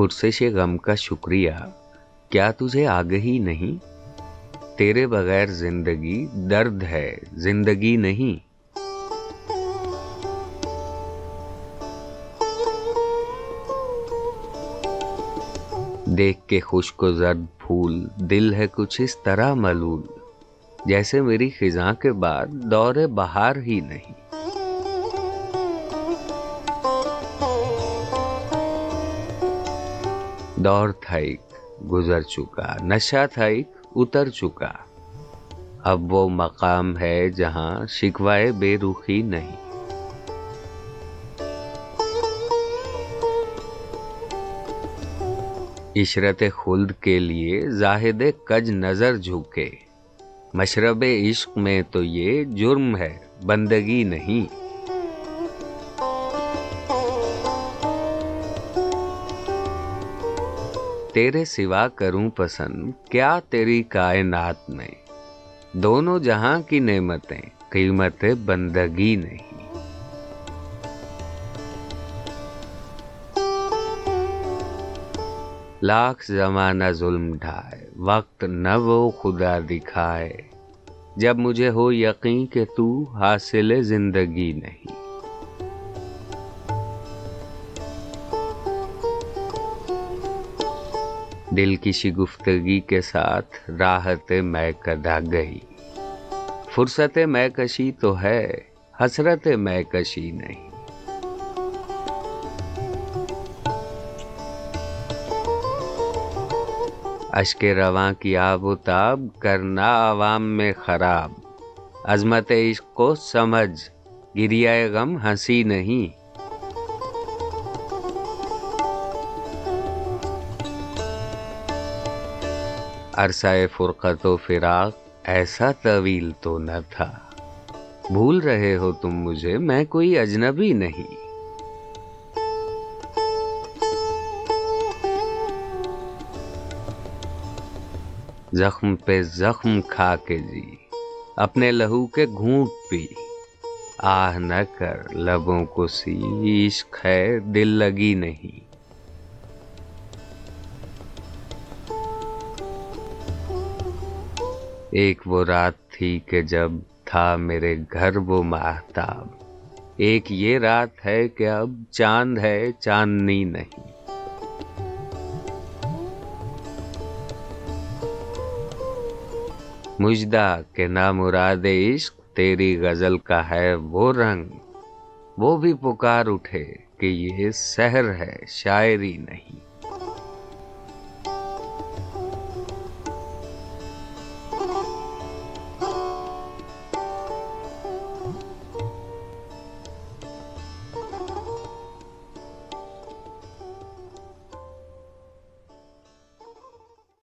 پرسش غم کا شکریہ۔ کیا تجھے آگہی نہیں؟ تیرے بغیر زندگی درد ہے، زندگی نہیں۔ دیکھ کے خشک و زرد پھول، دل ہے کچھ اس طرح ملول، جیسے میری خزاں کے بعد دور بہار ہی نہیں۔ دور تھا ایک گزر چکا، نشہ تھا ایک اتر چکا۔ اب وہ مقام ہے جہاں شکوائے بے رخی نہیں۔ عشرت خلد کے لیے زاہد کج نظر جھوکے مشرب عشق میں تو یہ جرم ہے، بندگی نہیں۔ تیرے سوا کروں پسند، کیا تیری کائنات میں دونوں جہاں کی نعمتیں، قیمت بندگی نہیں۔ لاکھ زمانہ ظلم ڈھائے، وقت نہ وہ خدا دکھائے۔ جب مجھے ہو یقین کہ تو حاصل زندگی نہیں۔ دل کی شگفتگی کے ساتھ راحت میں کدا گئی۔ فرصت میں کشی تو ہے، حسرت میں کشی نہیں۔ اشک رواں کی آب و تاب کرنا عوام میں خراب۔ عظمت عشق کو سمجھ گریا غم ہنسی نہیں۔ عرصہ فرقت و فراق، ایسا طویل تو نہ تھا۔ بھول رہے ہو تم مجھے، میں کوئی اجنبی نہیں۔ زخم پہ زخم کھا کے جی اپنے لہو کے گھونٹ پی۔ آہ نہ کر، لبوں کو سی عشق ہے دل لگی نہیں۔ ایک وہ رات تھی کہ جب تھا میرے گھر وہ محتاب ایک یہ رات ہے کہ اب چاند ہے، چاندنی نہیں۔ مجدہ کہ نامراد عشق، تیری غزل کا ہے وہ رنگ۔ وہ بھی پکار اٹھے کہ یہ سحر ہے، شاعری نہیں۔